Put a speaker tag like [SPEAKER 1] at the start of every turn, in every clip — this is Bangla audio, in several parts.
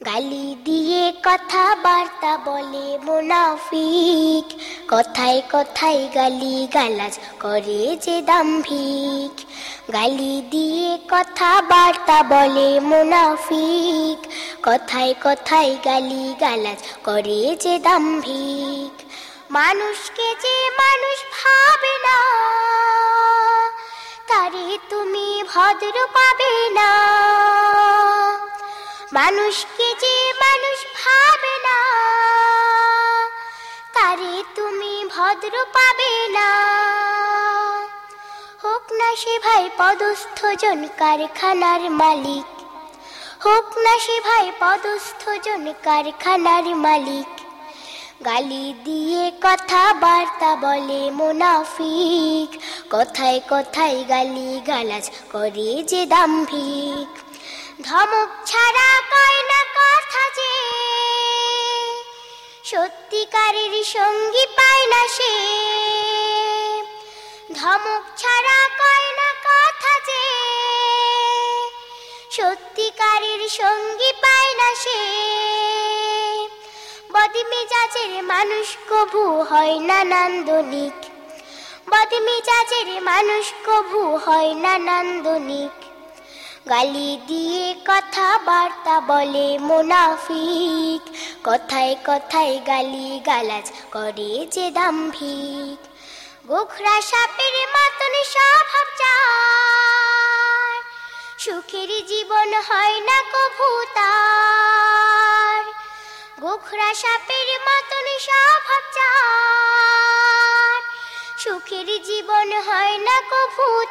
[SPEAKER 1] গালি দিয়ে কথা বার্তা বলে মুনাফিক। কথায় কথায় গালি গালাজ করে যে দাম্ভিক। গালি দিয়ে কথা বার্তা বলে মুনাফিক। কথায় কথায় গালি গালাজ করে যে দাম্ভিক। মানুষকে যে মানুষ ভাবে না, তারে তুমি ভদ্র পাবে না। মানুষকে যে মানুষ ভাবে না, তারে তুমি ভদ্র পাবে না। হোক না সে ভাই পদস্থ জন কারখানার মালিক, হোক না সে ভাই পদস্থ জন কারখানার মালিক, গালি দিয়ে কথা বার্তা বলে মুনাফিক, কথায় কথায় গালি গালাজ করে যে দাম্ভিক। ধমক ছাড়া কয় না কথা যে। সত্যিকারের সঙ্গী পায় না সে। ধমক ছাড়া কয় না কথা যে। সত্যিকারের সঙ্গী পায় না সে। বদমেজাজের মানুষ কবু হয় না নান্দনিক। বদমেজাজের মানুষ কবু হয় না নান্দনিক। গালি দিয়ে কথা বার্তা বলে মুনাফিক। কথায় কথায় গালি গালাজ করে যে দাম্ভিক। গোখরা সাপের মতন স্বভাব চার। সুখের জীবন হয় না কভু তার। গোখরা সাপের মতন স্বভাব চার। সুখের জীবন হয় না কভু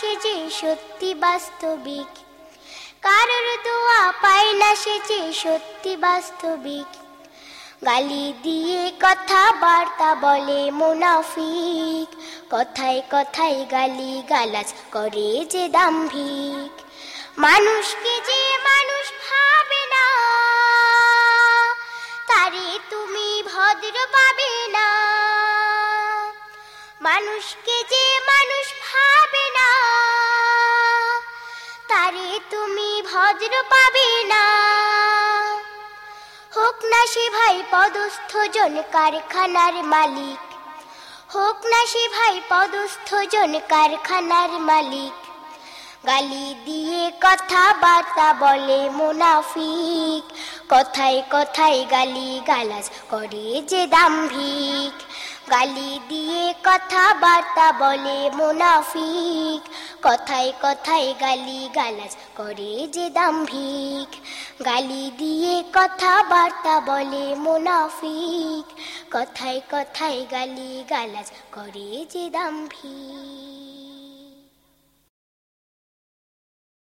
[SPEAKER 1] সে যে সত্যি বাস্তবিক। কারোর দোয়া পায় না সে যে সত্যি বাস্তবিক। গালি দিয়ে কথা বার্তা বলে মুনাফিক। কথায় কথায় গালি গালাজ করে যে দাম্ভিক। মানুষকে যে মানুষ মানুষকে যে মানুষ ভাবে না, তারে তুমি ভদ্র পাবে না। হোক না সে ভাই পদস্থ জন কারখানার মালিক, হোক না সে ভাই পদস্থ জন কারখানার মালিক গালি দিয়ে কথা বার্তা বলে মুনাফিক। কথায় কথায় গালি গালাজ করে যে দাম্ভিক। গালি দিয়ে কথা বার্তা বলে মুনাফিক। কথায় কথায় গালি গালাজ করে যে দাম্ভিক। গালি দিয়ে কথা বার্তা বলে মুনাফিক। কথায় কথায় গালি গালাজ করে যে দাম্ভিক।